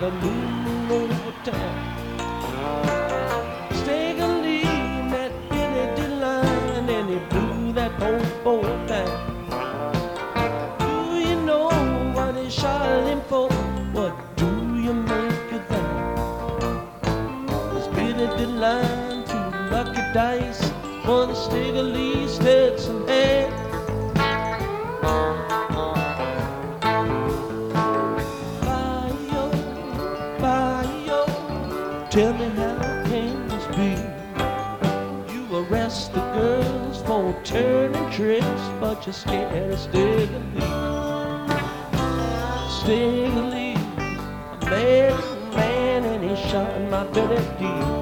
the moon over town. A lean that Billy DeLyon and he blew that boat down. Do you know what he shot him for? What do you make of that? It's Billy DeLyon threw lucky dice for the Stagger Lee Stetson hat. Bio, Arrest the girls for turning tricks, but you're scared of Stagger Lee. Stigley, a man, man, and he shot my Billy D.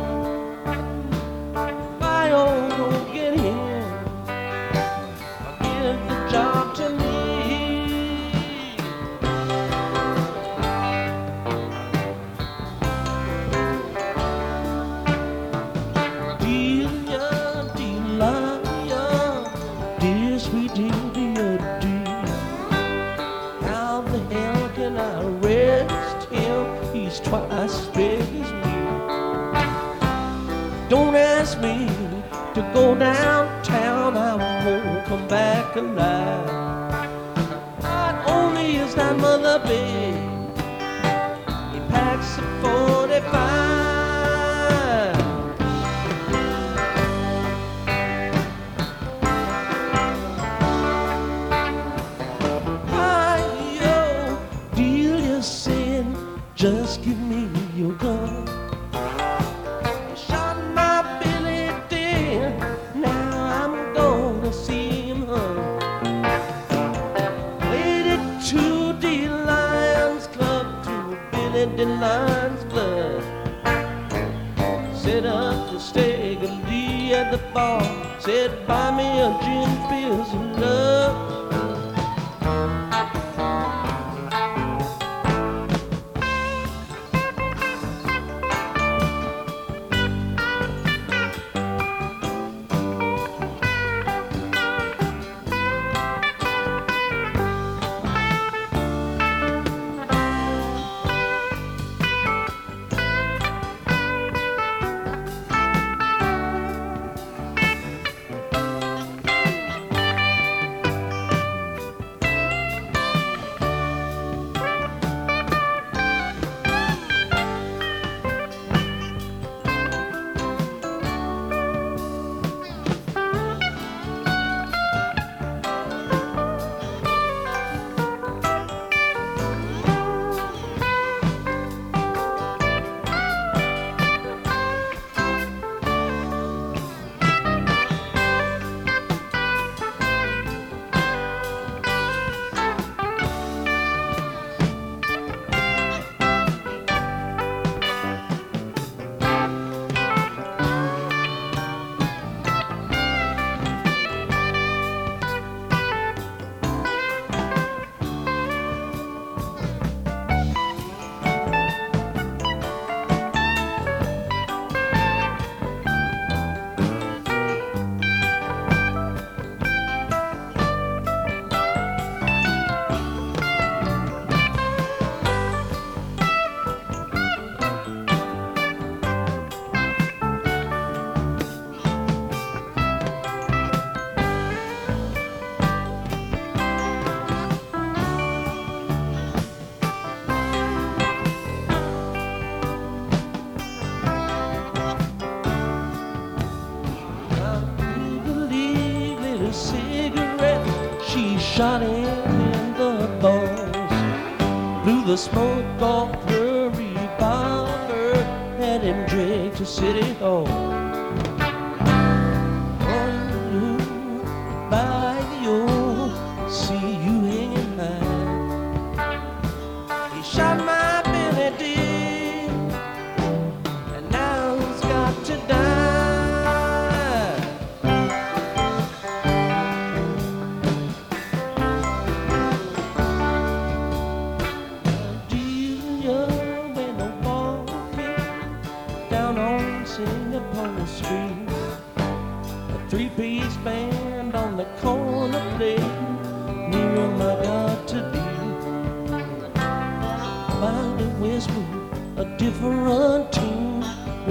to go downtown, I won't come back alive. Not only is that mother big, he packs a 45. Hi-yo, Delia said, just give Bar, said buy me a gin fizz and love. Shot him in the balls. Blew the smoke off her revolver, had him dragged to City Hall.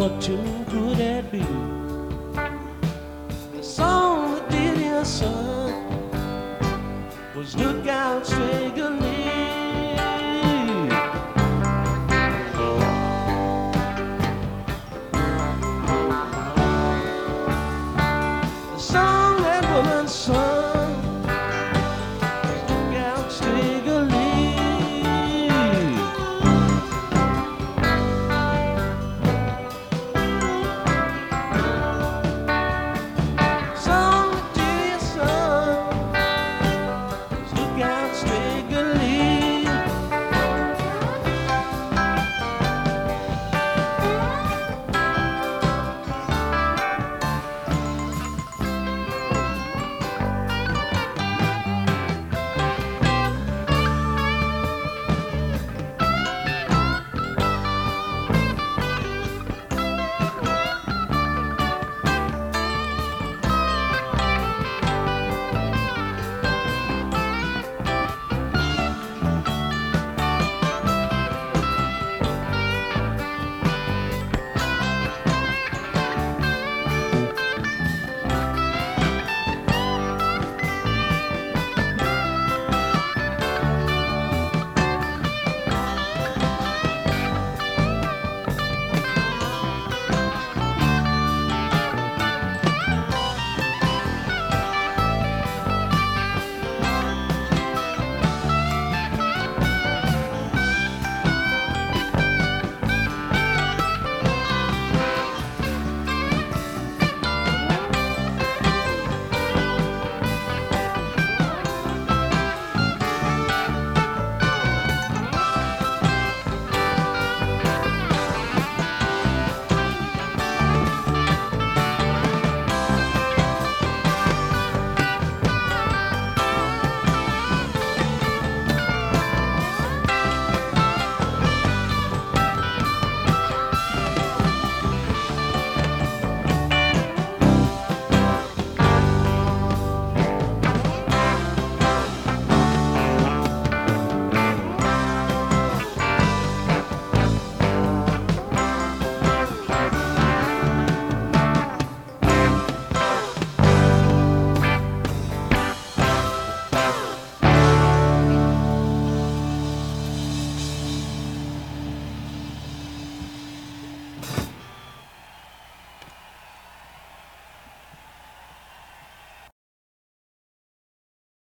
What tune could that be? The song that did your son was Look Out